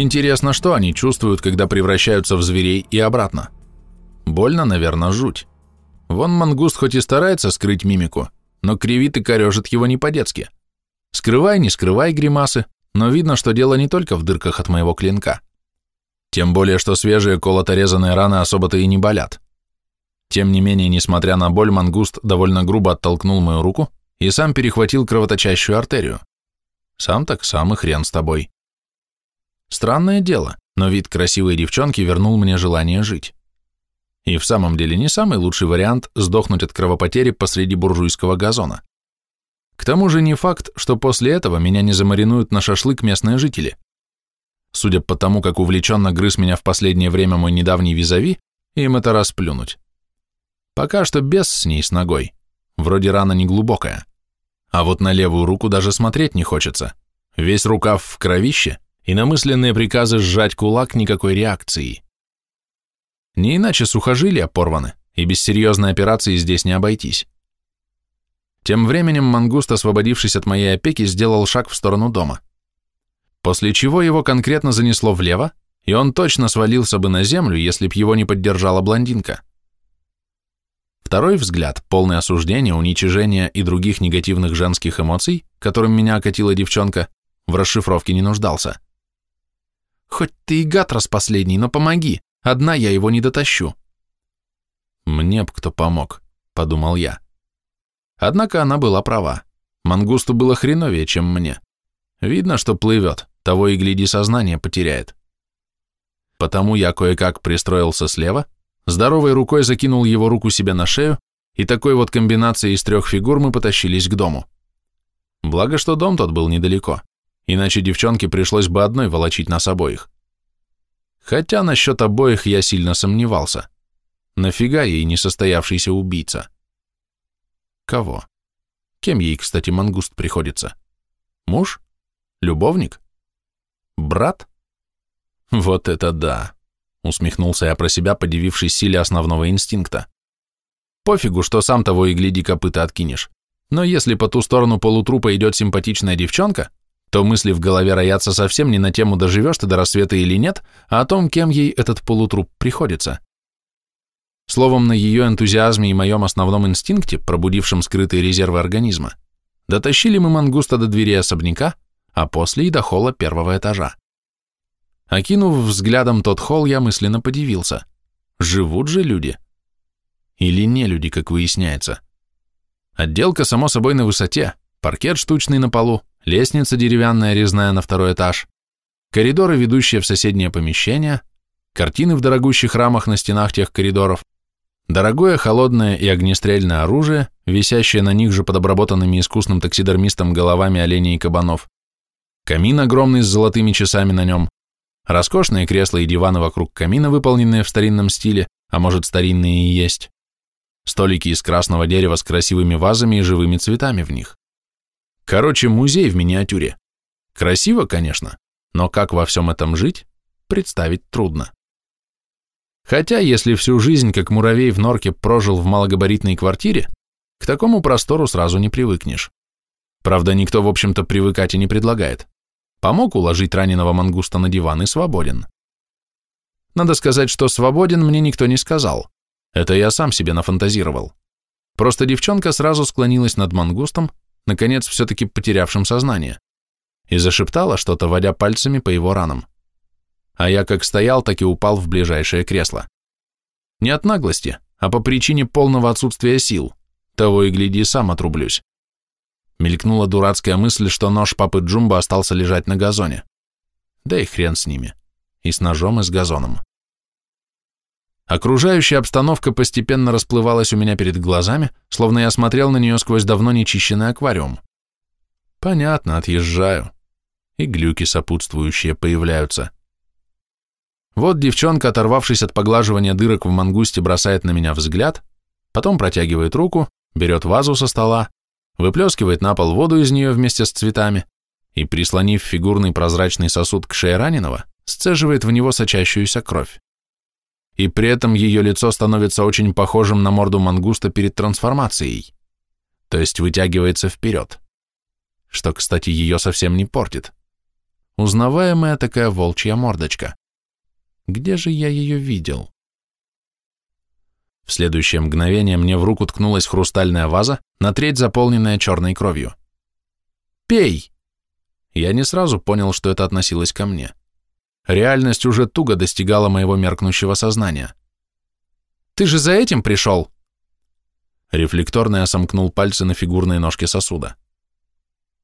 Интересно, что они чувствуют, когда превращаются в зверей и обратно. Больно, наверное, жуть. Вон мангуст хоть и старается скрыть мимику, но кривит и корежит его не по-детски. Скрывай, не скрывай гримасы, но видно, что дело не только в дырках от моего клинка. Тем более, что свежие колото-резанные раны особо-то и не болят. Тем не менее, несмотря на боль, мангуст довольно грубо оттолкнул мою руку и сам перехватил кровоточащую артерию. Сам так сам и хрен с тобой. Странное дело, но вид красивой девчонки вернул мне желание жить. И в самом деле не самый лучший вариант сдохнуть от кровопотери посреди буржуйского газона. К тому же не факт, что после этого меня не замаринуют на шашлык местные жители. Судя по тому, как увлеченно грыз меня в последнее время мой недавний визави, им это расплюнуть. Пока что без с ней с ногой. Вроде рана не глубокая. А вот на левую руку даже смотреть не хочется. Весь рукав в кровище, и на мысленные приказы сжать кулак никакой реакции. Не иначе сухожилия порваны, и без серьезной операции здесь не обойтись. Тем временем мангуст, освободившись от моей опеки, сделал шаг в сторону дома. После чего его конкретно занесло влево, и он точно свалился бы на землю, если б его не поддержала блондинка. Второй взгляд, полный осуждения, уничижения и других негативных женских эмоций, которым меня окатила девчонка, в расшифровке не нуждался. «Хоть ты и гад последний, но помоги, одна я его не дотащу». «Мне б кто помог», — подумал я. Однако она была права. Мангусту было хреновее, чем мне. Видно, что плывет, того и гляди сознание потеряет. Потому я кое-как пристроился слева, здоровой рукой закинул его руку себе на шею, и такой вот комбинацией из трех фигур мы потащились к дому. Благо, что дом тот был недалеко, иначе девчонке пришлось бы одной волочить нас обоих. Хотя насчет обоих я сильно сомневался. Нафига ей несостоявшийся убийца? Кого? Кем ей, кстати, мангуст приходится? Муж? Любовник? Брат? Вот это да! Усмехнулся я про себя, подивившись силе основного инстинкта. Пофигу, что сам того и гляди копыта откинешь. Но если по ту сторону полутрупа идет симпатичная девчонка, то мысли в голове роятся совсем не на тему, доживешь ты до рассвета или нет, а о том, кем ей этот полутруп приходится. Словом, на ее энтузиазме и моем основном инстинкте, пробудившем скрытые резервы организма, дотащили мы мангуста до двери особняка, а после и до холла первого этажа. Окинув взглядом тот холл, я мысленно подивился. Живут же люди. Или не люди, как выясняется. Отделка, само собой, на высоте, паркет штучный на полу, лестница деревянная резная на второй этаж, коридоры, ведущие в соседнее помещение, картины в дорогущих рамах на стенах тех коридоров, дорогое холодное и огнестрельное оружие, висящее на них же под обработанными искусным таксидермистом головами оленей и кабанов, камин огромный с золотыми часами на нем, Роскошные кресла и диваны вокруг камина, выполненные в старинном стиле, а может старинные и есть. Столики из красного дерева с красивыми вазами и живыми цветами в них. Короче, музей в миниатюре. Красиво, конечно, но как во всем этом жить, представить трудно. Хотя, если всю жизнь, как муравей в норке, прожил в малогабаритной квартире, к такому простору сразу не привыкнешь. Правда, никто, в общем-то, привыкать и не предлагает. Помог уложить раненого мангуста на диван и свободен. Надо сказать, что свободен мне никто не сказал. Это я сам себе нафантазировал. Просто девчонка сразу склонилась над мангустом, наконец все-таки потерявшим сознание, и зашептала что-то, водя пальцами по его ранам. А я как стоял, так и упал в ближайшее кресло. Не от наглости, а по причине полного отсутствия сил. Того и гляди, сам отрублюсь. Мелькнула дурацкая мысль, что нож папы Джумба остался лежать на газоне. Да и хрен с ними. И с ножом, и с газоном. Окружающая обстановка постепенно расплывалась у меня перед глазами, словно я смотрел на нее сквозь давно нечищенный аквариум. Понятно, отъезжаю. И глюки сопутствующие появляются. Вот девчонка, оторвавшись от поглаживания дырок в мангусте, бросает на меня взгляд, потом протягивает руку, берет вазу со стола, выплескивает на пол воду из нее вместе с цветами и, прислонив фигурный прозрачный сосуд к шее раненого, сцеживает в него сочащуюся кровь. И при этом ее лицо становится очень похожим на морду мангуста перед трансформацией, то есть вытягивается вперед, что, кстати, ее совсем не портит. узнаваемая такая волчья мордочка. Где же я ее видел? В следующее мгновение мне в руку ткнулась хрустальная ваза, на треть заполненная черной кровью. «Пей!» Я не сразу понял, что это относилось ко мне. Реальность уже туго достигала моего меркнущего сознания. «Ты же за этим пришел?» Рефлекторно я сомкнул пальцы на фигурной ножке сосуда.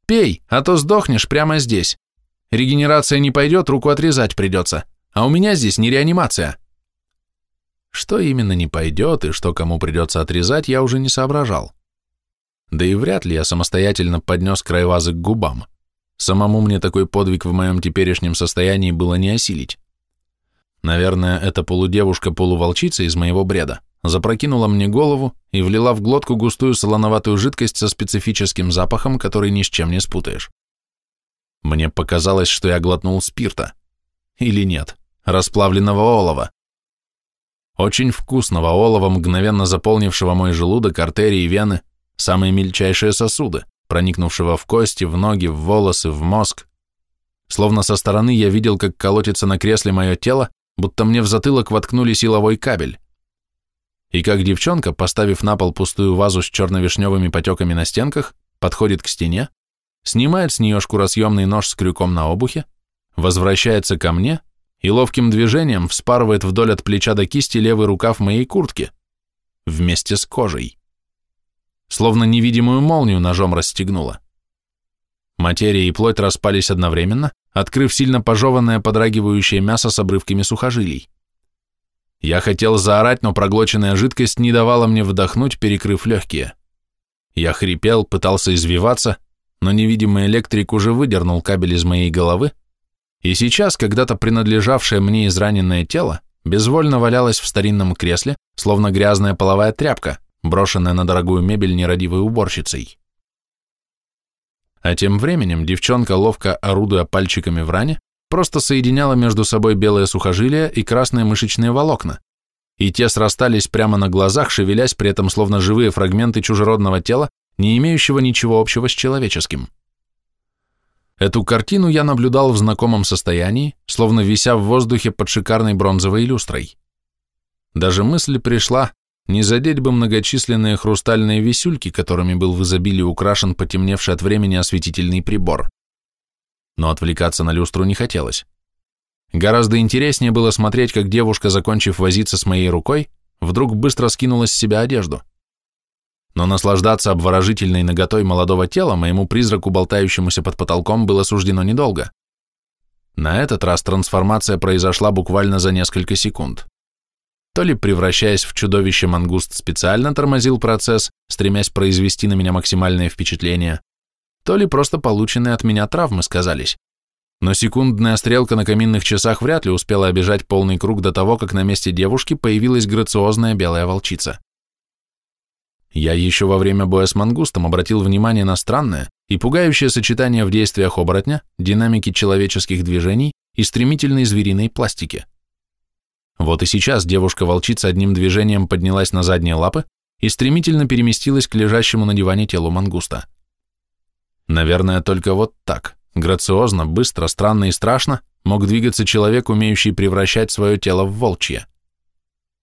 «Пей, а то сдохнешь прямо здесь. Регенерация не пойдет, руку отрезать придется. А у меня здесь не реанимация». Что именно не пойдет и что кому придется отрезать, я уже не соображал. Да и вряд ли я самостоятельно поднес край вазы к губам. Самому мне такой подвиг в моем теперешнем состоянии было не осилить. Наверное, эта полудевушка-полуволчица из моего бреда запрокинула мне голову и влила в глотку густую солоноватую жидкость со специфическим запахом, который ни с чем не спутаешь. Мне показалось, что я глотнул спирта. Или нет, расплавленного олова. Очень вкусного олова, мгновенно заполнившего мой желудок, артерии, вены, самые мельчайшие сосуды, проникнувшего в кости, в ноги, в волосы, в мозг. Словно со стороны я видел, как колотится на кресле мое тело, будто мне в затылок воткнули силовой кабель. И как девчонка, поставив на пол пустую вазу с черно-вишневыми потеками на стенках, подходит к стене, снимает с нее шкуросъемный нож с крюком на обухе, возвращается ко мне и ловким движением вспарывает вдоль от плеча до кисти левый рукав моей куртки вместе с кожей. Словно невидимую молнию ножом расстегнула. Материя и плоть распались одновременно, открыв сильно пожеванное подрагивающее мясо с обрывками сухожилий. Я хотел заорать, но проглоченная жидкость не давала мне вдохнуть, перекрыв легкие. Я хрипел, пытался извиваться, но невидимый электрик уже выдернул кабель из моей головы, и сейчас когда-то принадлежавшее мне израненное тело безвольно валялось в старинном кресле, словно грязная половая тряпка, брошенная на дорогую мебель нерадивой уборщицей. А тем временем девчонка, ловко орудуя пальчиками в ране, просто соединяла между собой белые сухожилия и красные мышечные волокна, и те срастались прямо на глазах, шевелясь при этом словно живые фрагменты чужеродного тела, не имеющего ничего общего с человеческим. Эту картину я наблюдал в знакомом состоянии, словно вися в воздухе под шикарной бронзовой люстрой. Даже мысль пришла, не задеть бы многочисленные хрустальные висюльки, которыми был в изобилии украшен потемневший от времени осветительный прибор но отвлекаться на люстру не хотелось. Гораздо интереснее было смотреть, как девушка, закончив возиться с моей рукой, вдруг быстро скинула с себя одежду. Но наслаждаться обворожительной наготой молодого тела моему призраку, болтающемуся под потолком, было суждено недолго. На этот раз трансформация произошла буквально за несколько секунд. То ли превращаясь в чудовище мангуст специально тормозил процесс, стремясь произвести на меня максимальное впечатление, то ли просто полученные от меня травмы сказались. Но секундная стрелка на каминных часах вряд ли успела обижать полный круг до того, как на месте девушки появилась грациозная белая волчица. Я еще во время боя с мангустом обратил внимание на странное и пугающее сочетание в действиях оборотня, динамики человеческих движений и стремительной звериной пластики. Вот и сейчас девушка-волчица одним движением поднялась на задние лапы и стремительно переместилась к лежащему на диване телу мангуста. Наверное, только вот так, грациозно, быстро, странно и страшно, мог двигаться человек, умеющий превращать свое тело в волчье.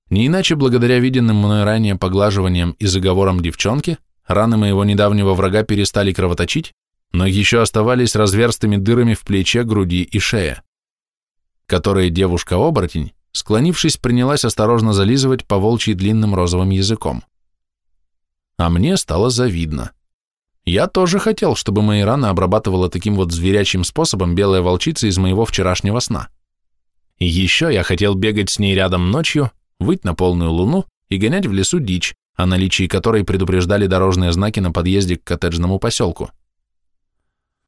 Не иначе благодаря виденным мной ранее поглаживаниям и заговорам девчонки, раны моего недавнего врага перестали кровоточить, но еще оставались разверстыми дырами в плече, груди и шее, которые девушка-оборотень, склонившись, принялась осторожно зализывать по волчьи длинным розовым языком. А мне стало завидно. Я тоже хотел, чтобы мои раны обрабатывала таким вот зверячим способом белая волчица из моего вчерашнего сна. И еще я хотел бегать с ней рядом ночью, выть на полную луну и гонять в лесу дичь, о наличии которой предупреждали дорожные знаки на подъезде к коттеджному поселку.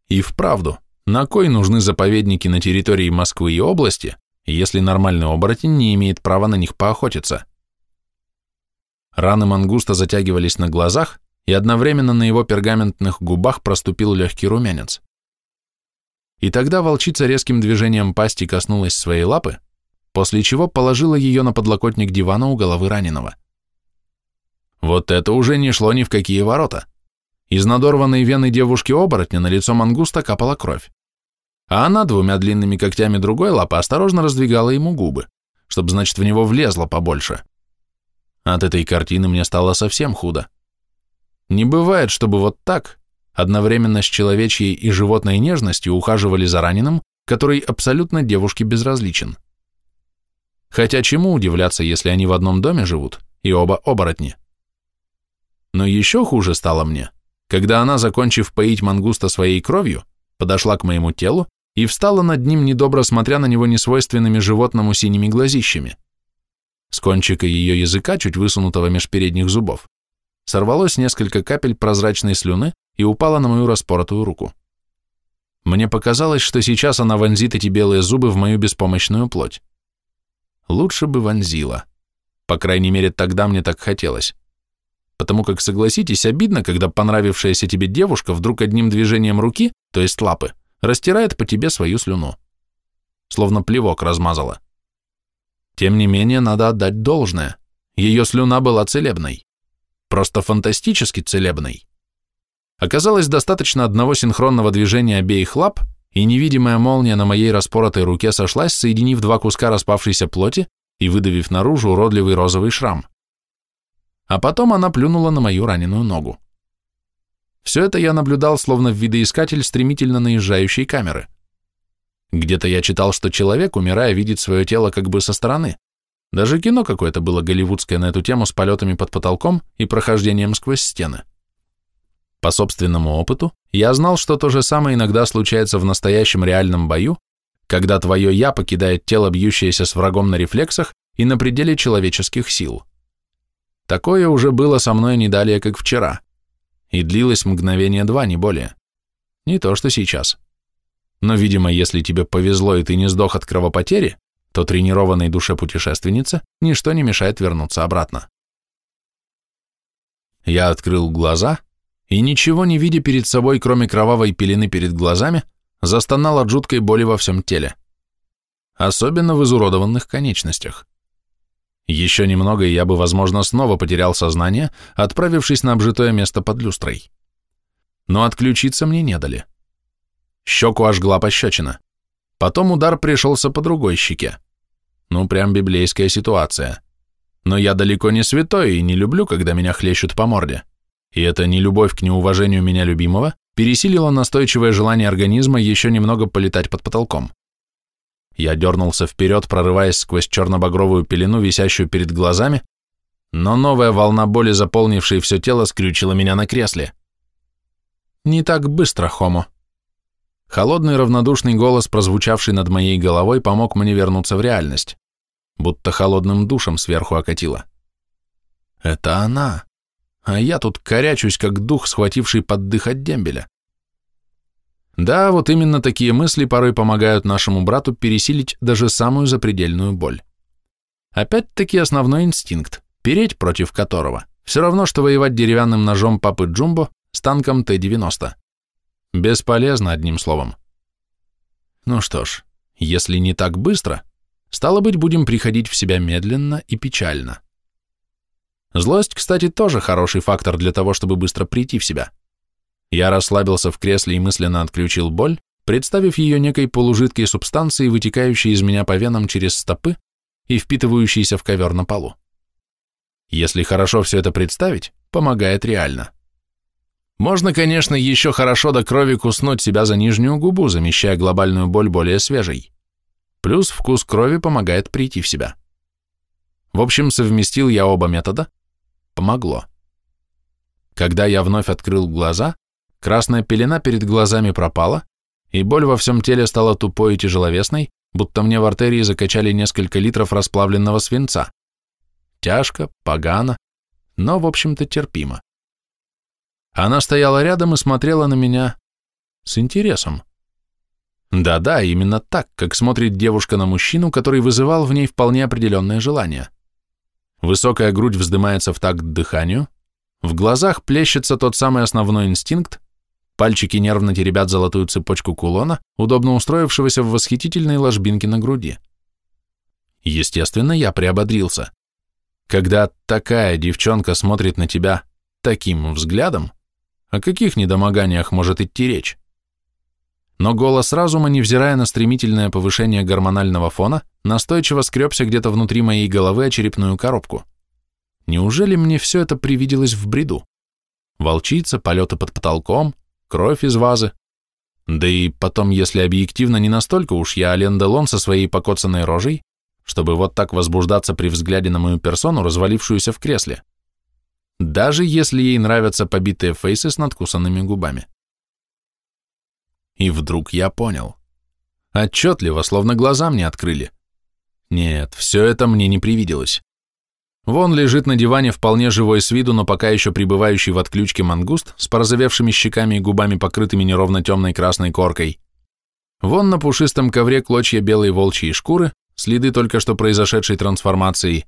И вправду, на кой нужны заповедники на территории Москвы и области, если нормальный оборотень не имеет права на них поохотиться? Раны мангуста затягивались на глазах, и одновременно на его пергаментных губах проступил легкий румянец. И тогда волчица резким движением пасти коснулась своей лапы, после чего положила ее на подлокотник дивана у головы раненого. Вот это уже не шло ни в какие ворота. Из надорванной вены девушки-оборотня на лицо мангуста капала кровь. А она двумя длинными когтями другой лапы осторожно раздвигала ему губы, чтобы, значит, в него влезло побольше. От этой картины мне стало совсем худо. Не бывает, чтобы вот так, одновременно с человечьей и животной нежностью ухаживали за раненым, который абсолютно девушке безразличен. Хотя чему удивляться, если они в одном доме живут, и оба оборотни? Но еще хуже стало мне, когда она, закончив поить мангуста своей кровью, подошла к моему телу и встала над ним, недобро смотря на него несвойственными животному синими глазищами. С кончика ее языка, чуть высунутого меж передних зубов, сорвалось несколько капель прозрачной слюны и упало на мою распоротую руку. Мне показалось, что сейчас она вонзит эти белые зубы в мою беспомощную плоть. Лучше бы вонзила. По крайней мере, тогда мне так хотелось. Потому как, согласитесь, обидно, когда понравившаяся тебе девушка вдруг одним движением руки, то есть лапы, растирает по тебе свою слюну. Словно плевок размазала. Тем не менее, надо отдать должное. Ее слюна была целебной. Просто фантастически целебной. Оказалось, достаточно одного синхронного движения обеих лап, и невидимая молния на моей распоротой руке сошлась, соединив два куска распавшейся плоти и выдавив наружу уродливый розовый шрам. А потом она плюнула на мою раненую ногу. Все это я наблюдал, словно видоискатель стремительно наезжающей камеры. Где-то я читал, что человек, умирая, видит свое тело как бы со стороны. Даже кино какое-то было голливудское на эту тему с полетами под потолком и прохождением сквозь стены. По собственному опыту, я знал, что то же самое иногда случается в настоящем реальном бою, когда твое «я» покидает тело, бьющееся с врагом на рефлексах и на пределе человеческих сил. Такое уже было со мной не далее, как вчера, и длилось мгновение два, не более. Не то, что сейчас. Но, видимо, если тебе повезло и ты не сдох от кровопотери, то тренированной душе путешественницы ничто не мешает вернуться обратно. Я открыл глаза и, ничего не видя перед собой, кроме кровавой пелены перед глазами, застонал от жуткой боли во всем теле. Особенно в изуродованных конечностях. Еще немного, и я бы, возможно, снова потерял сознание, отправившись на обжитое место под люстрой. Но отключиться мне не дали. Щеку ожгла пощечина. Потом удар пришелся по другой щеке. Ну, прям библейская ситуация. Но я далеко не святой и не люблю, когда меня хлещут по морде и эта нелюбовь к неуважению меня любимого пересилила настойчивое желание организма еще немного полетать под потолком. Я дернулся вперед, прорываясь сквозь черно-багровую пелену, висящую перед глазами, но новая волна боли, заполнившая все тело, скрючила меня на кресле. «Не так быстро, Хомо». Холодный равнодушный голос, прозвучавший над моей головой, помог мне вернуться в реальность, будто холодным душем сверху окатило. «Это она!» а я тут корячусь, как дух, схвативший под дых от дембеля. Да, вот именно такие мысли порой помогают нашему брату пересилить даже самую запредельную боль. Опять-таки основной инстинкт, переть против которого, все равно, что воевать деревянным ножом папы Джумбо с танком Т-90. Бесполезно, одним словом. Ну что ж, если не так быстро, стало быть, будем приходить в себя медленно и печально. Злость, кстати, тоже хороший фактор для того, чтобы быстро прийти в себя. Я расслабился в кресле и мысленно отключил боль, представив ее некой полужидкой субстанцией, вытекающей из меня по венам через стопы и впитывающейся в ковер на полу. Если хорошо все это представить, помогает реально. Можно, конечно, еще хорошо до крови куснуть себя за нижнюю губу, замещая глобальную боль более свежей. Плюс вкус крови помогает прийти в себя. В общем, совместил я оба метода, Помогло. Когда я вновь открыл глаза, красная пелена перед глазами пропала, и боль во всем теле стала тупой и тяжеловесной, будто мне в артерии закачали несколько литров расплавленного свинца. Тяжко, погано, но, в общем-то, терпимо. Она стояла рядом и смотрела на меня с интересом. Да-да, именно так, как смотрит девушка на мужчину, который вызывал в ней вполне определенное желание. Высокая грудь вздымается в такт дыханию, в глазах плещется тот самый основной инстинкт, пальчики нервно теребят золотую цепочку кулона, удобно устроившегося в восхитительной ложбинке на груди. Естественно, я приободрился. Когда такая девчонка смотрит на тебя таким взглядом, о каких недомоганиях может идти речь? но голос разума, невзирая на стремительное повышение гормонального фона, настойчиво скребся где-то внутри моей головы о черепную коробку. Неужели мне все это привиделось в бреду? Волчица, полеты под потолком, кровь из вазы. Да и потом, если объективно, не настолько уж я Ален Делон со своей покоцанной рожей, чтобы вот так возбуждаться при взгляде на мою персону, развалившуюся в кресле. Даже если ей нравятся побитые фейсы с надкусанными губами. И вдруг я понял. Отчетливо, словно глаза мне открыли. Нет, все это мне не привиделось. Вон лежит на диване вполне живой с виду, но пока еще пребывающий в отключке мангуст с порозовевшими щеками и губами, покрытыми неровно темной красной коркой. Вон на пушистом ковре клочья белой волчьей шкуры, следы только что произошедшей трансформации.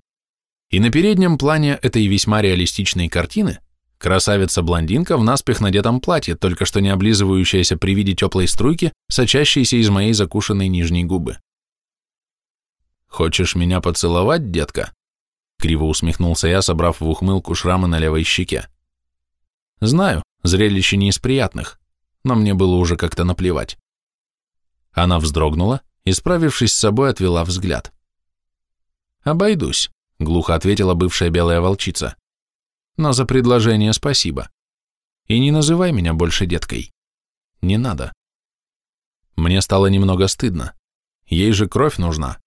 И на переднем плане этой весьма реалистичной картины красавица-блондинка в наспех надетом платье, только что не облизывающаяся при виде теплой струйки, сочащейся из моей закушенной нижней губы. «Хочешь меня поцеловать, детка?» Криво усмехнулся я, собрав в ухмылку шрамы на левой щеке. Знаю, зрелище не из приятных, но мне было уже как-то наплевать. Она вздрогнула и, справившись с собой, отвела взгляд. «Обойдусь», — глухо ответила бывшая белая волчица. «Но за предложение спасибо. И не называй меня больше деткой. Не надо». Мне стало немного стыдно. Ей же кровь нужна.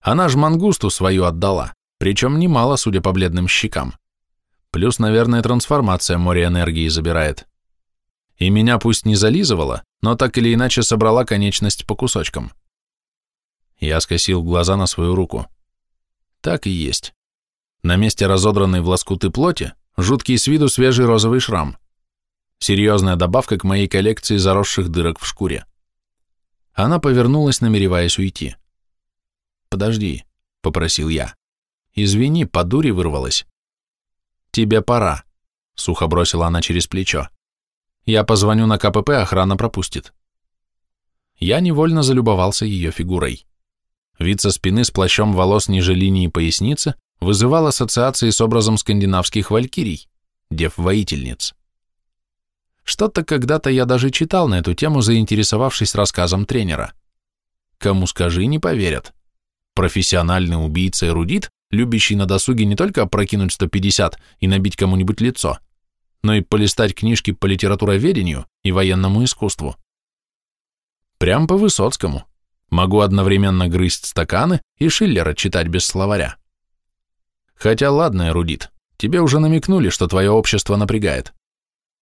Она ж мангусту свою отдала причем немало, судя по бледным щекам. Плюс, наверное, трансформация море энергии забирает. И меня пусть не зализывала, но так или иначе собрала конечность по кусочкам. Я скосил глаза на свою руку. Так и есть. На месте разодранной в лоскуты плоти жуткий с виду свежий розовый шрам. Серьезная добавка к моей коллекции заросших дырок в шкуре. Она повернулась, намереваясь уйти. «Подожди», — попросил я. Извини, по дуре вырвалась. Тебе пора, сухо бросила она через плечо. Я позвоню на КПП, охрана пропустит. Я невольно залюбовался ее фигурой. Вид со спины с плащом волос ниже линии поясницы вызывал ассоциации с образом скандинавских валькирий, дев-воительниц. Что-то когда-то я даже читал на эту тему, заинтересовавшись рассказом тренера. Кому скажи, не поверят. Профессиональный убийца-эрудит любящий на досуге не только опрокинуть 150 и набить кому-нибудь лицо, но и полистать книжки по литературоведению и военному искусству. Прям по Высоцкому. Могу одновременно грызть стаканы и Шиллера читать без словаря. Хотя ладно, эрудит, тебе уже намекнули, что твое общество напрягает.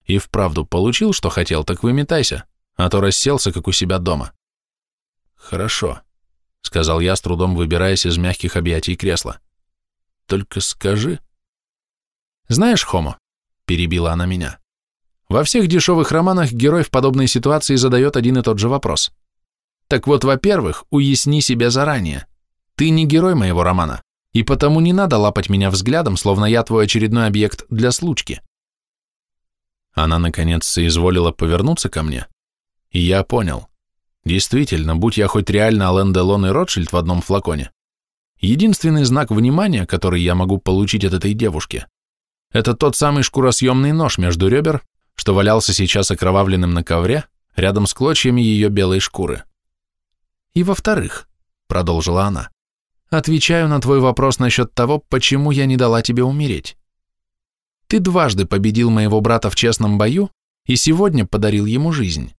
И вправду получил, что хотел, так выметайся, а то расселся, как у себя дома. Хорошо, сказал я, с трудом выбираясь из мягких объятий кресла. Только скажи. Знаешь, Хомо, перебила она меня, во всех дешевых романах герой в подобной ситуации задает один и тот же вопрос. Так вот, во-первых, уясни себе заранее. Ты не герой моего романа, и потому не надо лапать меня взглядом, словно я твой очередной объект для случки. Она, наконец, соизволила повернуться ко мне, и я понял. Действительно, будь я хоть реально Ален Делон и Ротшильд в одном флаконе, Единственный знак внимания, который я могу получить от этой девушки, это тот самый шкуросъемный нож между ребер, что валялся сейчас окровавленным на ковре, рядом с клочьями ее белой шкуры. И во-вторых, продолжила она, отвечаю на твой вопрос насчет того, почему я не дала тебе умереть. Ты дважды победил моего брата в честном бою и сегодня подарил ему жизнь.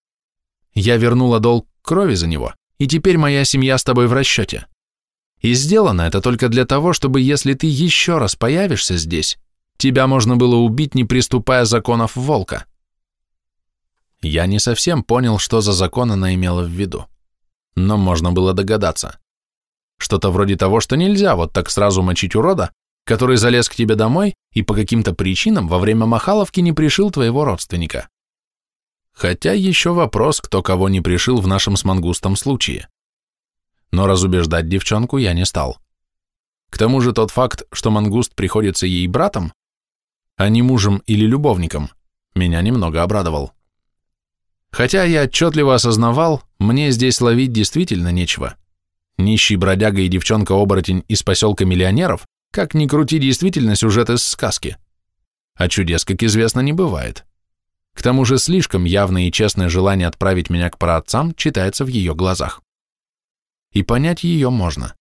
Я вернула долг крови за него, и теперь моя семья с тобой в расчете. И сделано это только для того, чтобы если ты еще раз появишься здесь, тебя можно было убить, не приступая законов волка. Я не совсем понял, что за закон она имела в виду, но можно было догадаться. Что-то вроде того, что нельзя вот так сразу мочить урода, который залез к тебе домой и по каким-то причинам во время махаловки не пришил твоего родственника. Хотя еще вопрос, кто кого не пришил в нашем с мангустом случае но разубеждать девчонку я не стал. К тому же тот факт, что мангуст приходится ей братом, а не мужем или любовником, меня немного обрадовал. Хотя я отчетливо осознавал, мне здесь ловить действительно нечего. Нищий бродяга и девчонка-оборотень из поселка миллионеров, как ни крути, действительно сюжет из сказки. А чудес, как известно, не бывает. К тому же слишком явное и честное желание отправить меня к праотцам читается в ее глазах. И понять ее можно.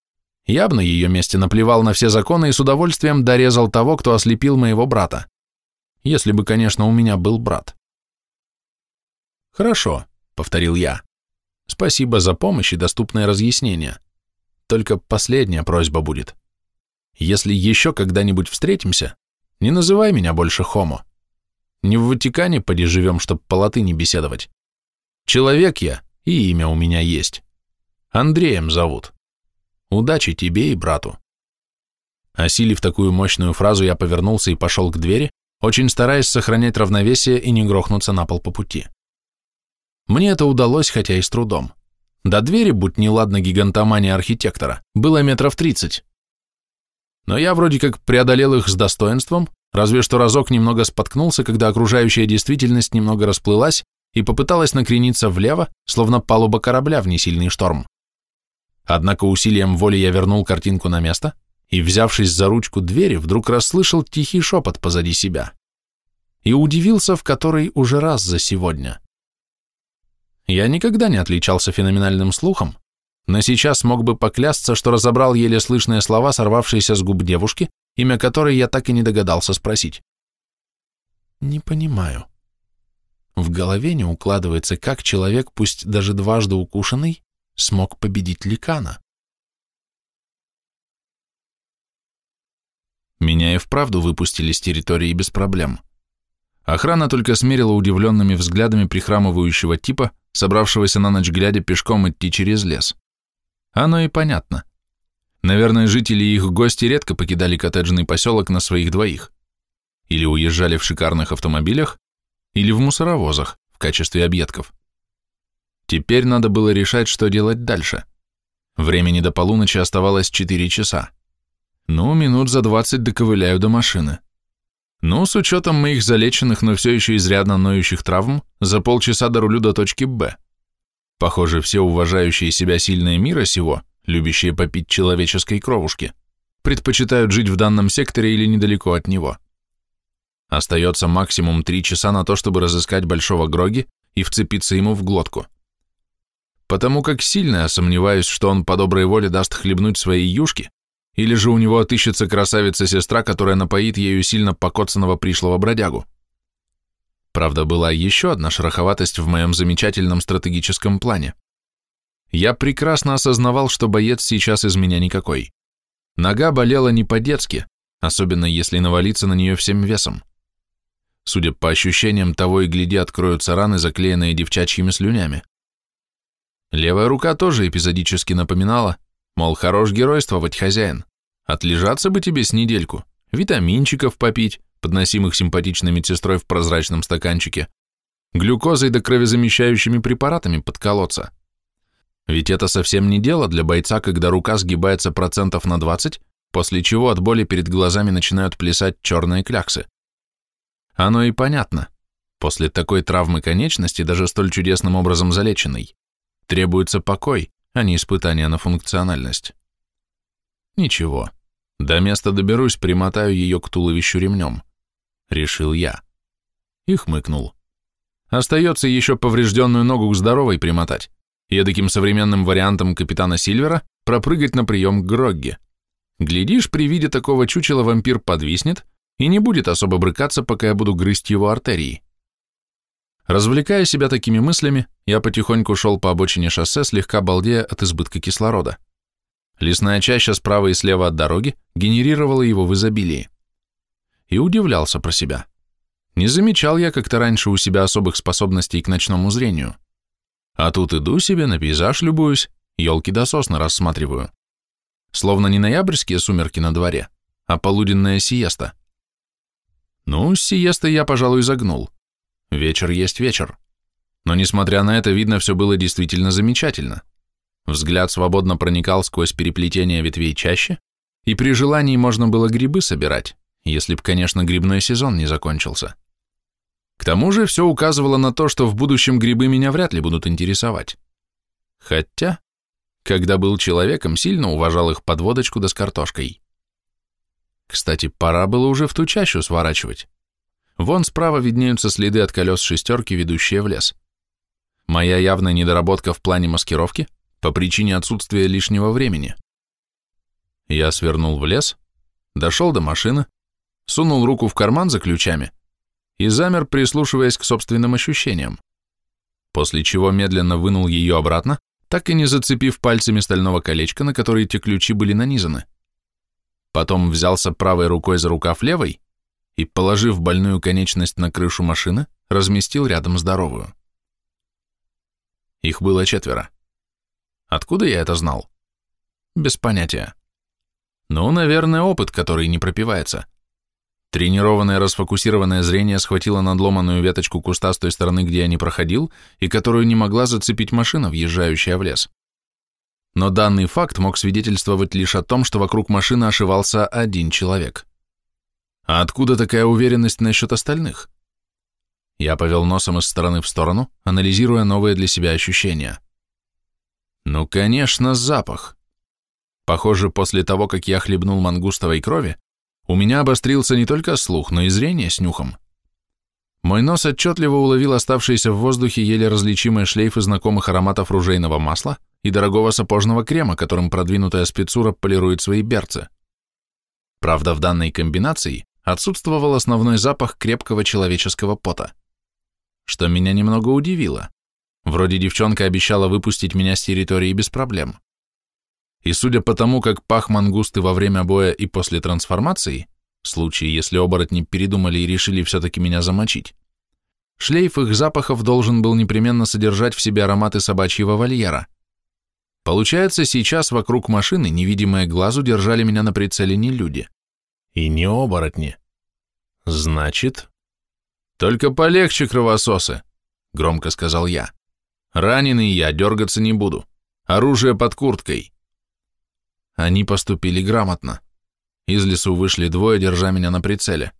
Я бы на ее месте наплевал на все законы и с удовольствием дорезал того, кто ослепил моего брата. Если бы, конечно, у меня был брат. «Хорошо», — повторил я. «Спасибо за помощь и доступное разъяснение. Только последняя просьба будет. Если еще когда-нибудь встретимся, не называй меня больше Хомо. Не в Ватикане поди живем, чтоб по латыни беседовать. Человек я, и имя у меня есть. Андреем зовут. Удачи тебе и брату. Осилив такую мощную фразу, я повернулся и пошел к двери, очень стараясь сохранять равновесие и не грохнуться на пол по пути. Мне это удалось, хотя и с трудом. До двери, будь неладно гигантомания архитектора, было метров тридцать. Но я вроде как преодолел их с достоинством, разве что разок немного споткнулся, когда окружающая действительность немного расплылась и попыталась накрениться влево, словно палуба корабля в несильный шторм. Однако усилием воли я вернул картинку на место и, взявшись за ручку двери, вдруг расслышал тихий шепот позади себя. И удивился в который уже раз за сегодня. Я никогда не отличался феноменальным слухом, но сейчас мог бы поклясться, что разобрал еле слышные слова, сорвавшиеся с губ девушки, имя которой я так и не догадался спросить. Не понимаю. В голове не укладывается, как человек, пусть даже дважды укушенный, смог победить Ликана. Меня и вправду выпустили с территории без проблем. Охрана только смерила удивленными взглядами прихрамывающего типа, собравшегося на ночь глядя пешком идти через лес. Оно и понятно. Наверное, жители и их гости редко покидали коттеджный поселок на своих двоих. Или уезжали в шикарных автомобилях, или в мусоровозах в качестве объедков. Теперь надо было решать, что делать дальше. Времени до полуночи оставалось 4 часа. Ну, минут за 20 доковыляю до машины. Ну, с учетом моих залеченных, но все еще изрядно ноющих травм, за полчаса дорулю до точки «Б». Похоже, все уважающие себя сильные мира сего, любящие попить человеческой кровушки, предпочитают жить в данном секторе или недалеко от него. Остается максимум три часа на то, чтобы разыскать большого Гроги и вцепиться ему в глотку потому как сильно я сомневаюсь, что он по доброй воле даст хлебнуть своей юшки, или же у него отыщется красавица-сестра, которая напоит ею сильно покоцанного пришлого бродягу. Правда, была еще одна шероховатость в моем замечательном стратегическом плане. Я прекрасно осознавал, что боец сейчас из меня никакой. Нога болела не по-детски, особенно если навалиться на нее всем весом. Судя по ощущениям, того и гляди откроются раны, заклеенные девчачьими слюнями. Левая рука тоже эпизодически напоминала, мол, хорош геройствовать, хозяин. Отлежаться бы тебе с недельку, витаминчиков попить, подносимых симпатичной медсестрой в прозрачном стаканчике, глюкозой да кровезамещающими препаратами подколоться. Ведь это совсем не дело для бойца, когда рука сгибается процентов на 20, после чего от боли перед глазами начинают плясать черные кляксы. Оно и понятно. После такой травмы конечности, даже столь чудесным образом залеченной, Требуется покой, а не испытание на функциональность. Ничего, до места доберусь, примотаю ее к туловищу ремнем. Решил я. И хмыкнул. Остается еще поврежденную ногу к здоровой примотать, и таким современным вариантом капитана Сильвера пропрыгать на прием к Грогге. Глядишь, при виде такого чучела вампир подвиснет и не будет особо брыкаться, пока я буду грызть его артерии. Развлекая себя такими мыслями, я потихоньку шел по обочине шоссе, слегка балдея от избытка кислорода. Лесная чаща справа и слева от дороги генерировала его в изобилии. И удивлялся про себя. Не замечал я как-то раньше у себя особых способностей к ночному зрению. А тут иду себе, на пейзаж любуюсь, елки до сосны рассматриваю. Словно не ноябрьские сумерки на дворе, а полуденная сиеста. Ну, сиеста я, пожалуй, загнул. Вечер есть вечер. Но, несмотря на это, видно, все было действительно замечательно. Взгляд свободно проникал сквозь переплетение ветвей чаще, и при желании можно было грибы собирать, если б, конечно, грибной сезон не закончился. К тому же все указывало на то, что в будущем грибы меня вряд ли будут интересовать. Хотя, когда был человеком, сильно уважал их под водочку да с картошкой. Кстати, пора было уже в ту чащу сворачивать. Вон справа виднеются следы от колес шестерки, ведущие в лес. Моя явная недоработка в плане маскировки по причине отсутствия лишнего времени. Я свернул в лес, дошел до машины, сунул руку в карман за ключами и замер, прислушиваясь к собственным ощущениям, после чего медленно вынул ее обратно, так и не зацепив пальцами стального колечка, на которое эти ключи были нанизаны. Потом взялся правой рукой за рукав левой и, положив больную конечность на крышу машины, разместил рядом здоровую. Их было четверо. Откуда я это знал? Без понятия. Ну, наверное, опыт, который не пропивается. Тренированное расфокусированное зрение схватило надломанную веточку куста с той стороны, где я не проходил, и которую не могла зацепить машина, въезжающая в лес. Но данный факт мог свидетельствовать лишь о том, что вокруг машины ошивался один человек. А откуда такая уверенность насчет остальных? Я повел носом из стороны в сторону, анализируя новые для себя ощущения. Ну, конечно, запах. Похоже, после того, как я хлебнул мангустовой крови, у меня обострился не только слух, но и зрение с нюхом. Мой нос отчетливо уловил оставшиеся в воздухе еле различимые шлейфы знакомых ароматов ружейного масла и дорогого сапожного крема, которым продвинутая спецура полирует свои берцы. Правда, в данной комбинации отсутствовал основной запах крепкого человеческого пота. Что меня немного удивило. Вроде девчонка обещала выпустить меня с территории без проблем. И судя по тому, как пах мангусты во время боя и после трансформации, в случае, если оборотни передумали и решили все-таки меня замочить, шлейф их запахов должен был непременно содержать в себе ароматы собачьего вольера. Получается, сейчас вокруг машины, невидимые глазу, держали меня на прицеле не люди. И не оборотни. Значит... Только полегче, кровососы, громко сказал я. Раненый я, дергаться не буду. Оружие под курткой. Они поступили грамотно. Из лесу вышли двое, держа меня на прицеле.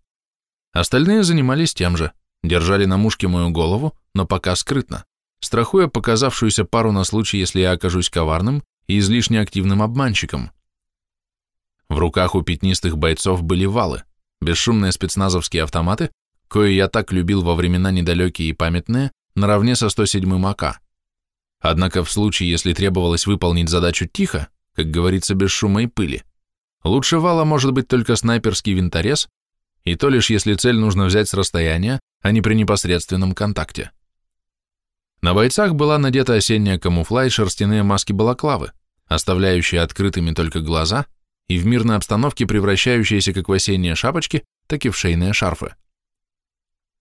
Остальные занимались тем же, держали на мушке мою голову, но пока скрытно, страхуя показавшуюся пару на случай, если я окажусь коварным и излишне активным обманщиком. В руках у пятнистых бойцов были валы, бесшумные спецназовские автоматы, кое я так любил во времена недалекие и памятные, наравне со 107-м АК. Однако в случае, если требовалось выполнить задачу тихо, как говорится, без шума и пыли, лучше вала может быть только снайперский винторез, и то лишь если цель нужно взять с расстояния, а не при непосредственном контакте. На бойцах была надета осенняя камуфла и шерстяные маски-балаклавы, оставляющие открытыми только глаза и в мирной обстановке превращающиеся как в осенние шапочки, так и в шейные шарфы.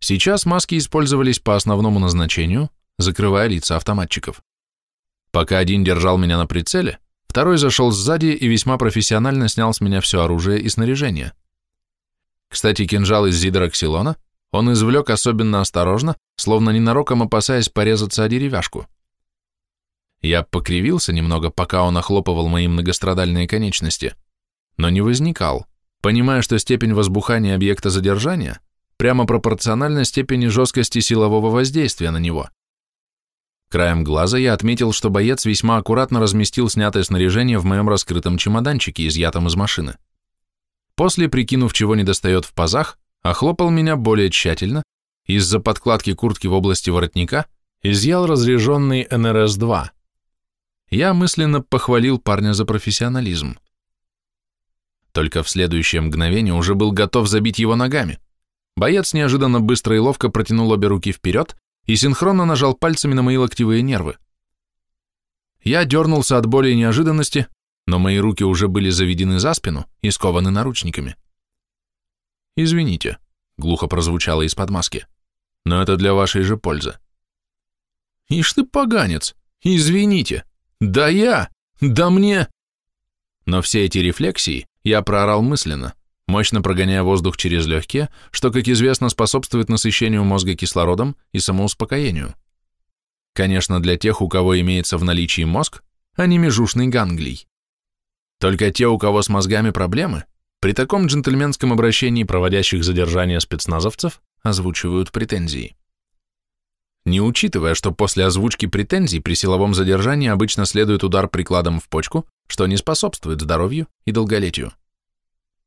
Сейчас маски использовались по основному назначению, закрывая лица автоматчиков. Пока один держал меня на прицеле, второй зашел сзади и весьма профессионально снял с меня все оружие и снаряжение. Кстати, кинжал из зидроксилона он извлек особенно осторожно, словно ненароком опасаясь порезаться о деревяшку. Я покривился немного, пока он охлопывал мои многострадальные конечности но не возникал, понимая, что степень возбухания объекта задержания прямо пропорциональна степени жесткости силового воздействия на него. Краем глаза я отметил, что боец весьма аккуратно разместил снятое снаряжение в моем раскрытом чемоданчике, изъятом из машины. После, прикинув, чего не достает в пазах, охлопал меня более тщательно, из-за подкладки куртки в области воротника изъял разряженный НРС-2. Я мысленно похвалил парня за профессионализм только в следующее мгновение уже был готов забить его ногами. Боец неожиданно быстро и ловко протянул обе руки вперед и синхронно нажал пальцами на мои локтевые нервы. Я дернулся от боли и неожиданности, но мои руки уже были заведены за спину и скованы наручниками. «Извините», — глухо прозвучало из-под маски, — «но это для вашей же пользы». «Ишь ты поганец! Извините! Да я! Да мне!» Но все эти рефлексии я проорал мысленно, мощно прогоняя воздух через легкие, что, как известно, способствует насыщению мозга кислородом и самоуспокоению. Конечно, для тех, у кого имеется в наличии мозг, а не межушный ганглий. Только те, у кого с мозгами проблемы, при таком джентльменском обращении проводящих задержание спецназовцев озвучивают претензии. Не учитывая, что после озвучки претензий при силовом задержании обычно следует удар прикладом в почку, что не способствует здоровью и долголетию.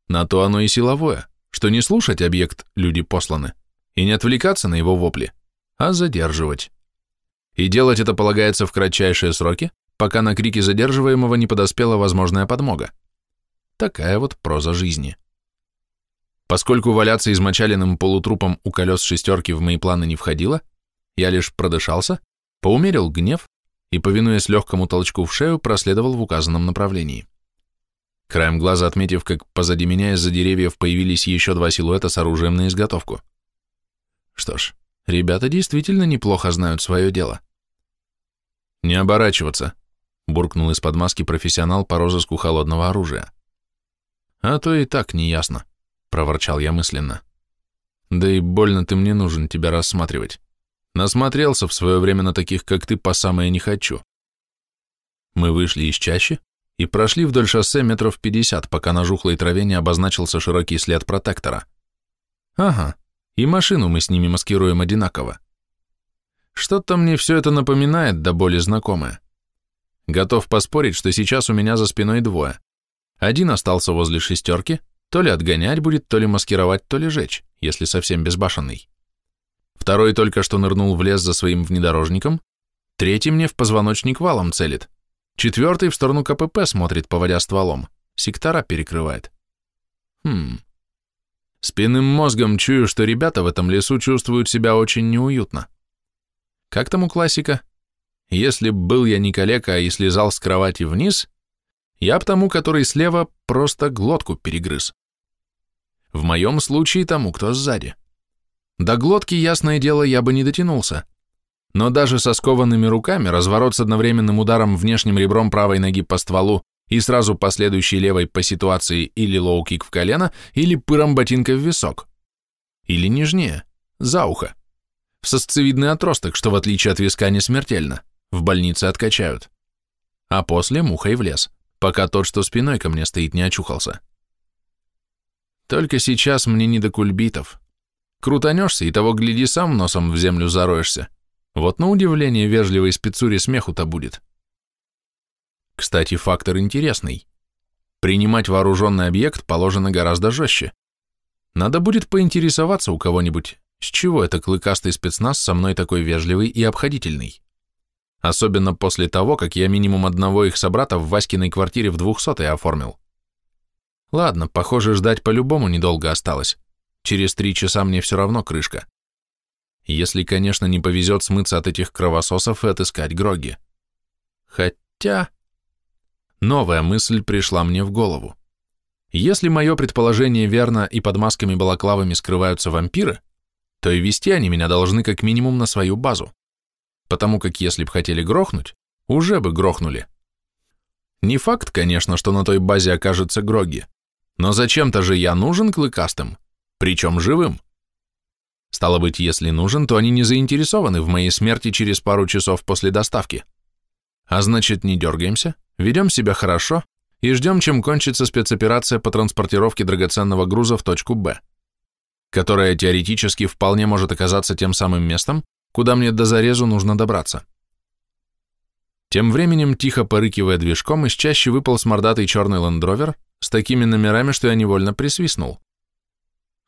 На то оно и силовое, что не слушать объект «люди посланы» и не отвлекаться на его вопли, а задерживать. И делать это полагается в кратчайшие сроки, пока на крики задерживаемого не подоспела возможная подмога. Такая вот проза жизни. Поскольку валяться измочаленным полутрупом у колес шестерки в мои планы не входило, я лишь продышался, поумерил гнев и, повинуясь легкому толчку в шею, проследовал в указанном направлении. Краем глаза отметив, как позади меня из-за деревьев появились еще два силуэта с оружием на изготовку. Что ж, ребята действительно неплохо знают свое дело. «Не оборачиваться», — буркнул из-под маски профессионал по розыску холодного оружия. «А то и так неясно», — проворчал я мысленно. «Да и больно ты мне нужен тебя рассматривать. Насмотрелся в свое время на таких, как ты, по самое не хочу». Мы вышли из чащи и прошли вдоль шоссе метров пятьдесят, пока на жухлой траве не обозначился широкий след протектора. «Ага, и машину мы с ними маскируем одинаково. Что-то мне все это напоминает, да более знакомое. Готов поспорить, что сейчас у меня за спиной двое. Один остался возле шестерки, то ли отгонять будет, то ли маскировать, то ли жечь, если совсем безбашенный. Второй только что нырнул в лес за своим внедорожником, третий мне в позвоночник валом целит, четвертый в сторону КПП смотрит, поводя стволом, сектора перекрывает. Хм. Спинным мозгом чую, что ребята в этом лесу чувствуют себя очень неуютно. Как там у классика? Если б был я не калека и слезал с кровати вниз, я б тому, который слева, просто глотку перегрыз. В моем случае тому, кто сзади. До глотки, ясное дело, я бы не дотянулся. Но даже со скованными руками разворот с одновременным ударом внешним ребром правой ноги по стволу и сразу последующей левой по ситуации или лоу-кик в колено, или пыром ботинка в висок. Или нежнее, за ухо. В сосцевидный отросток, что в отличие от виска не смертельно. В больнице откачают. А после мухой в лес, пока тот, что спиной ко мне стоит, не очухался. Только сейчас мне не до кульбитов. Крутанешься и того, гляди, сам носом в землю зароешься. Вот на удивление вежливой спецуре смеху-то будет. Кстати, фактор интересный. Принимать вооруженный объект положено гораздо жестче. Надо будет поинтересоваться у кого-нибудь, с чего это клыкастый спецназ со мной такой вежливый и обходительный. Особенно после того, как я минимум одного их собрата в Васькиной квартире в двухсотой оформил. Ладно, похоже, ждать по-любому недолго осталось. Через три часа мне все равно крышка. Если, конечно, не повезет смыться от этих кровососов и отыскать Гроги. Хотя... Новая мысль пришла мне в голову. Если мое предположение верно и под масками-балаклавами скрываются вампиры, то и вести они меня должны как минимум на свою базу потому как если б хотели грохнуть, уже бы грохнули. Не факт, конечно, что на той базе окажется Гроги, но зачем-то же я нужен клыкастым, причем живым. Стало быть, если нужен, то они не заинтересованы в моей смерти через пару часов после доставки. А значит, не дергаемся, ведем себя хорошо и ждем, чем кончится спецоперация по транспортировке драгоценного груза в точку Б, которая теоретически вполне может оказаться тем самым местом, куда мне до зарезу нужно добраться. Тем временем, тихо порыкивая движком, из чаще выпал смордатый черный лендровер с такими номерами, что я невольно присвистнул.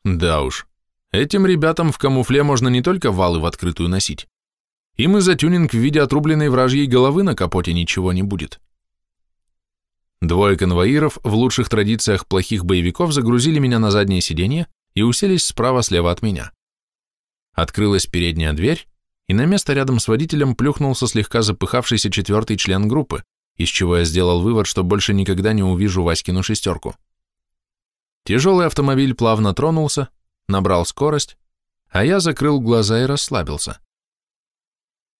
Да уж, этим ребятам в камуфле можно не только валы в открытую носить. Им и за тюнинг в виде отрубленной вражьей головы на капоте ничего не будет. Двое конвоиров в лучших традициях плохих боевиков загрузили меня на заднее сиденье и уселись справа-слева от меня. Открылась передняя дверь, и на место рядом с водителем плюхнулся слегка запыхавшийся четвертый член группы, из чего я сделал вывод, что больше никогда не увижу Васькину шестерку. Тяжелый автомобиль плавно тронулся, набрал скорость, а я закрыл глаза и расслабился.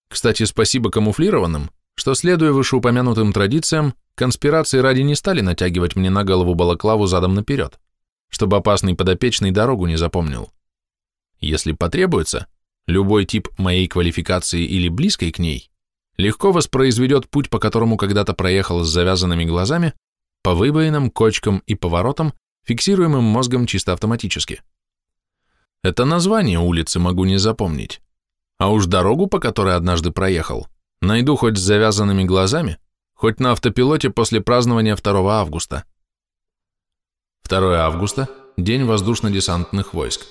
Кстати, спасибо камуфлированным, что, следуя вышеупомянутым традициям, конспирации ради не стали натягивать мне на голову балаклаву задом наперед, чтобы опасный подопечный дорогу не запомнил. Если потребуется, Любой тип моей квалификации или близкой к ней легко воспроизведет путь, по которому когда-то проехал с завязанными глазами, по выбоинам, кочкам и поворотам, фиксируемым мозгом чисто автоматически. Это название улицы могу не запомнить. А уж дорогу, по которой однажды проехал, найду хоть с завязанными глазами, хоть на автопилоте после празднования 2 августа. 2 августа – День воздушно-десантных войск.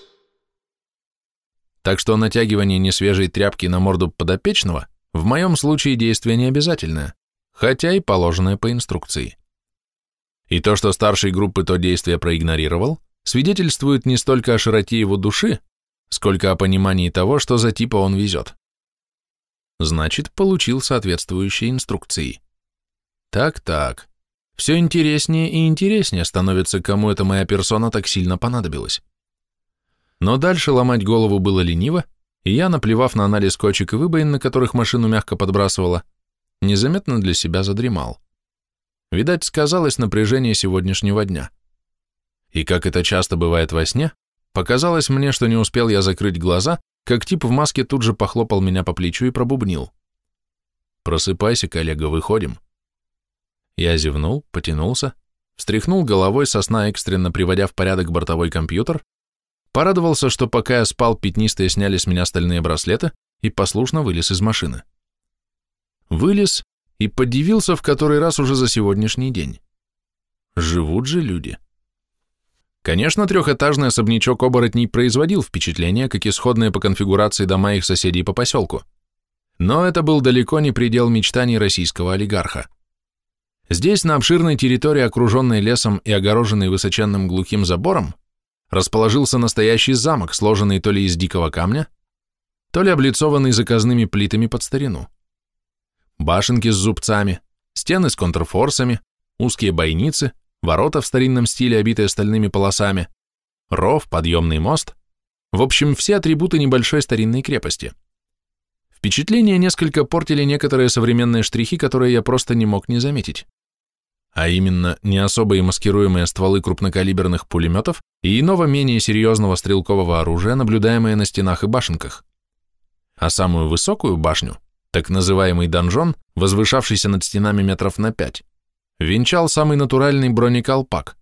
так что натягивание несвежей тряпки на морду подопечного в моем случае действие не обязательное, хотя и положенное по инструкции. И то, что старший группы то действие проигнорировал, свидетельствует не столько о широте его души, сколько о понимании того, что за типа он везет. Значит, получил соответствующие инструкции. Так-так. Все интереснее и интереснее становится, кому эта моя персона так сильно понадобилась. Но дальше ломать голову было лениво, и я, наплевав на анализ кочек и выбоин, на которых машину мягко подбрасывала, незаметно для себя задремал. Видать, сказалось напряжение сегодняшнего дня. И как это часто бывает во сне, показалось мне, что не успел я закрыть глаза, как тип в маске тут же похлопал меня по плечу и пробубнил. «Просыпайся, коллега, выходим». Я зевнул, потянулся, встряхнул головой со сна экстренно приводя в порядок бортовой компьютер, порадовался, что пока я спал, пятнистые сняли с меня стальные браслеты и послушно вылез из машины. Вылез и подивился в который раз уже за сегодняшний день. Живут же люди. Конечно, трехэтажный особнячок оборотней производил впечатление, как исходные по конфигурации дома их соседей по поселку. Но это был далеко не предел мечтаний российского олигарха. Здесь, на обширной территории, окруженной лесом и огороженной высоченным глухим забором, расположился настоящий замок, сложенный то ли из дикого камня, то ли облицованный заказными плитами под старину. Башенки с зубцами, стены с контрфорсами, узкие бойницы, ворота в старинном стиле, обитые стальными полосами, ров, подъемный мост, в общем, все атрибуты небольшой старинной крепости. Впечатление несколько портили некоторые современные штрихи, которые я просто не мог не заметить а именно не особо и маскируемые стволы крупнокалиберных пулеметов и иного менее серьезного стрелкового оружия, наблюдаемые на стенах и башенках. А самую высокую башню, так называемый донжон, возвышавшийся над стенами метров на пять, венчал самый натуральный бронеколпак,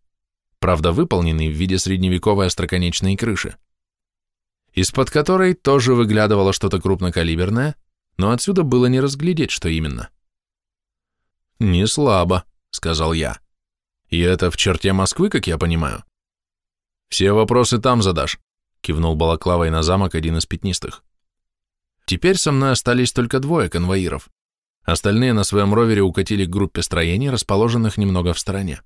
правда выполненный в виде средневековой остроконечной крыши, из-под которой тоже выглядывало что-то крупнокалиберное, но отсюда было не разглядеть, что именно. Не слабо, сказал я. И это в черте Москвы, как я понимаю? Все вопросы там задашь, кивнул балаклавой на замок один из пятнистых. Теперь со мной остались только двое конвоиров. Остальные на своем ровере укатили к группе строений, расположенных немного в стороне.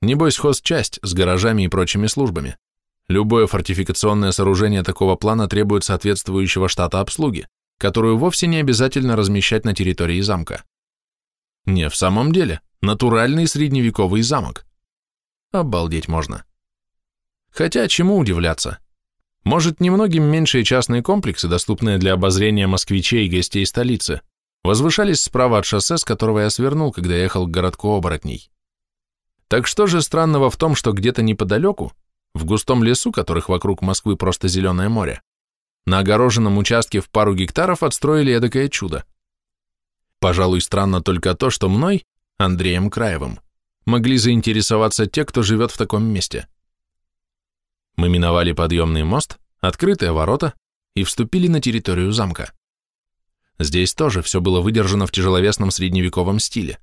Небось, хозчасть с гаражами и прочими службами. Любое фортификационное сооружение такого плана требует соответствующего штата обслуги, которую вовсе не обязательно размещать на территории замка. Не, в самом деле, натуральный средневековый замок. Обалдеть можно. Хотя чему удивляться? Может, немногим меньшие частные комплексы, доступные для обозрения москвичей и гостей столицы, возвышались справа от шоссе, с которого я свернул, когда ехал к городку оборотней. Так что же странного в том, что где-то неподалеку, в густом лесу, которых вокруг Москвы просто зеленое море, на огороженном участке в пару гектаров отстроили эдакое чудо – Пожалуй, странно только то, что мной, Андреем Краевым, могли заинтересоваться те, кто живет в таком месте. Мы миновали подъемный мост, открытые ворота и вступили на территорию замка. Здесь тоже все было выдержано в тяжеловесном средневековом стиле.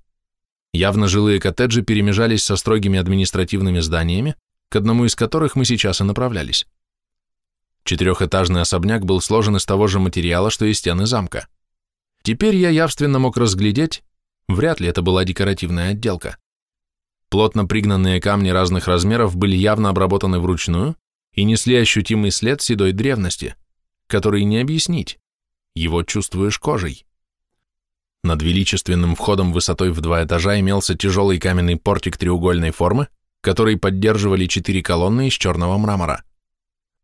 Явно жилые коттеджи перемежались со строгими административными зданиями, к одному из которых мы сейчас и направлялись. Четырехэтажный особняк был сложен из того же материала, что и стены замка. Теперь я явственно мог разглядеть, вряд ли это была декоративная отделка. Плотно пригнанные камни разных размеров были явно обработаны вручную и несли ощутимый след седой древности, который не объяснить, его чувствуешь кожей. Над величественным входом высотой в два этажа имелся тяжелый каменный портик треугольной формы, который поддерживали четыре колонны из черного мрамора.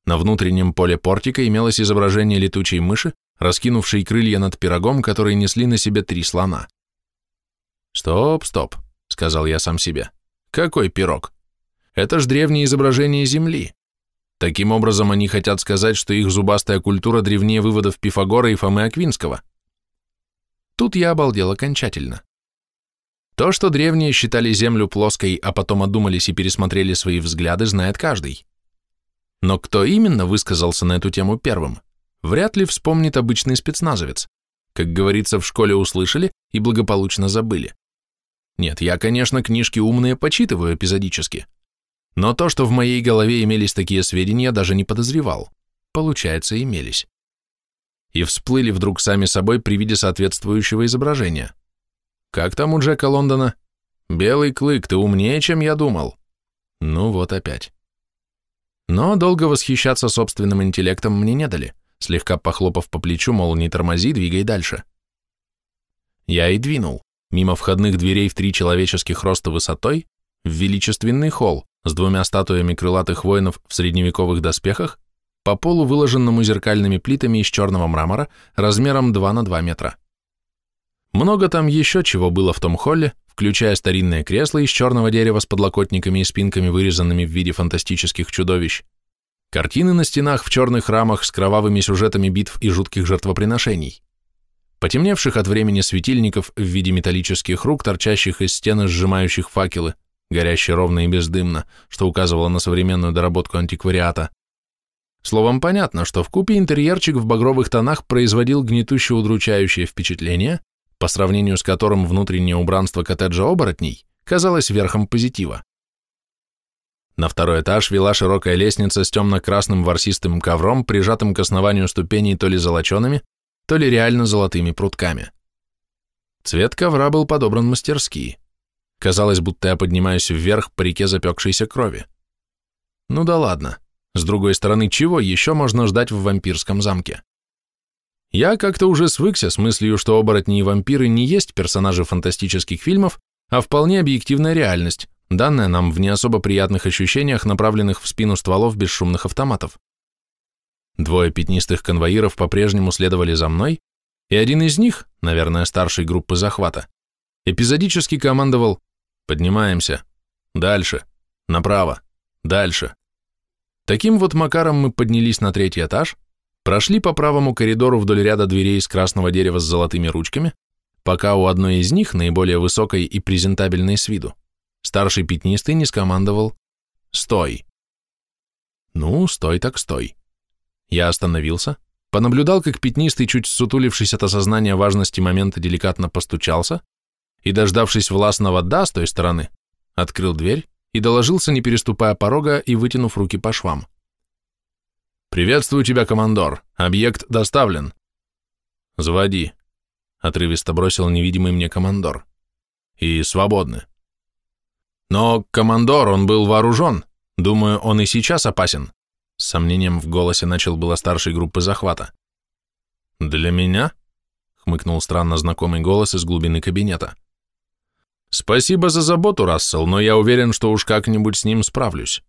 На внутреннем поле портика имелось изображение летучей мыши, раскинувшей крылья над пирогом, который несли на себе три слона. «Стоп, стоп», — сказал я сам себе. «Какой пирог? Это ж древнее изображение Земли. Таким образом, они хотят сказать, что их зубастая культура древнее выводов Пифагора и Фомы Аквинского». Тут я обалдел окончательно. То, что древние считали Землю плоской, а потом одумались и пересмотрели свои взгляды, знает каждый. Но кто именно высказался на эту тему первым? вряд ли вспомнит обычный спецназовец. Как говорится, в школе услышали и благополучно забыли. Нет, я, конечно, книжки умные почитываю эпизодически. Но то, что в моей голове имелись такие сведения, даже не подозревал. получается, имелись. И всплыли вдруг сами собой при виде соответствующего изображения. Как там у Джека Лондона? Белый клык, ты умнее, чем я думал. Ну вот опять. Но долго восхищаться собственным интеллектом мне не дали, слегка похлопав по плечу, мол, не тормози, двигай дальше. Я и двинул, мимо входных дверей в три человеческих роста высотой, в величественный холл с двумя статуями крылатых воинов в средневековых доспехах, по полу, выложенному зеркальными плитами из черного мрамора, размером 2 на 2 метра. Много там еще чего было в том холле, включая старинное кресло из черного дерева с подлокотниками и спинками, вырезанными в виде фантастических чудовищ, картины на стенах в черных рамах с кровавыми сюжетами битв и жутких жертвоприношений, потемневших от времени светильников в виде металлических рук, торчащих из стены, сжимающих факелы, горящие ровно и бездымно, что указывало на современную доработку антиквариата. Словом, понятно, что в купе интерьерчик в багровых тонах производил гнетуще удручающее впечатление, по сравнению с которым внутреннее убранство коттеджа оборотней казалось верхом позитива. На второй этаж вела широкая лестница с темно-красным ворсистым ковром, прижатым к основанию ступеней то ли золочеными, то ли реально золотыми прутками. Цвет ковра был подобран мастерски. Казалось, будто я поднимаюсь вверх по реке запекшейся крови. Ну да ладно. С другой стороны, чего еще можно ждать в вампирском замке? Я как-то уже свыкся с мыслью, что оборотни и вампиры не есть персонажи фантастических фильмов, а вполне объективная реальность, данная нам в не особо приятных ощущениях, направленных в спину стволов бесшумных автоматов. Двое пятнистых конвоиров по-прежнему следовали за мной, и один из них, наверное, старшей группы захвата, эпизодически командовал «Поднимаемся, дальше, направо, дальше». Таким вот макаром мы поднялись на третий этаж, Прошли по правому коридору вдоль ряда дверей из красного дерева с золотыми ручками, пока у одной из них, наиболее высокой и презентабельной с виду, старший пятнистый не скомандовал «Стой!». Ну, стой так стой. Я остановился, понаблюдал, как пятнистый, чуть сутулившись от осознания важности момента, деликатно постучался и, дождавшись властного «да» с той стороны, открыл дверь и доложился, не переступая порога и вытянув руки по швам. «Приветствую тебя, командор. Объект доставлен». «Заводи», — отрывисто бросил невидимый мне командор. «И свободны». «Но, командор, он был вооружен. Думаю, он и сейчас опасен», — с сомнением в голосе начал было старшей группы захвата. «Для меня?» — хмыкнул странно знакомый голос из глубины кабинета. «Спасибо за заботу, Рассел, но я уверен, что уж как-нибудь с ним справлюсь».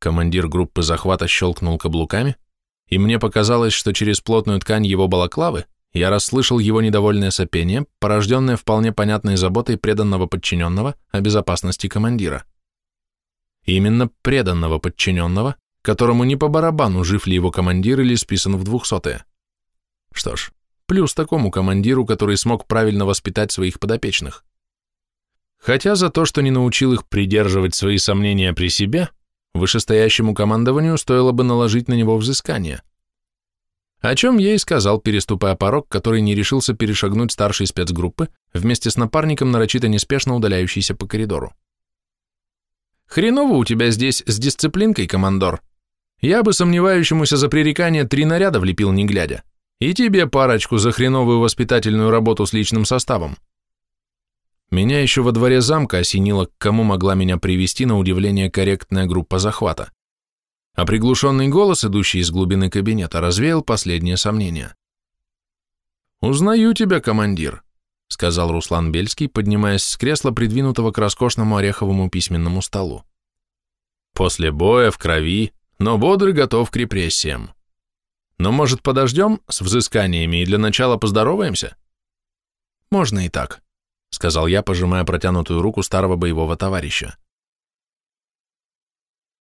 Командир группы захвата щелкнул каблуками, и мне показалось, что через плотную ткань его балаклавы я расслышал его недовольное сопение, порожденное вполне понятной заботой преданного подчиненного о безопасности командира. именно преданного подчиненного, которому не по барабану, жив ли его командир или списан в двухсотые. Что ж, плюс такому командиру, который смог правильно воспитать своих подопечных. Хотя за то, что не научил их придерживать свои сомнения при себе – вышестоящему командованию стоило бы наложить на него взыскание. О чем я и сказал, переступая порог, который не решился перешагнуть старший спецгруппы вместе с напарником, нарочито неспешно удаляющийся по коридору. «Хреново у тебя здесь с дисциплинкой, командор. Я бы сомневающемуся за пререкание три наряда влепил, не глядя. И тебе парочку за хреновую воспитательную работу с личным составом. Меня еще во дворе замка осенило, к кому могла меня привести на удивление корректная группа захвата. А приглушенный голос, идущий из глубины кабинета, развеял последние сомнения. «Узнаю тебя, командир», — сказал Руслан Бельский, поднимаясь с кресла, придвинутого к роскошному ореховому письменному столу. «После боя, в крови, но бодрый готов к репрессиям. Но, может, подождем с взысканиями и для начала поздороваемся?» «Можно и так», сказал я, пожимая протянутую руку старого боевого товарища.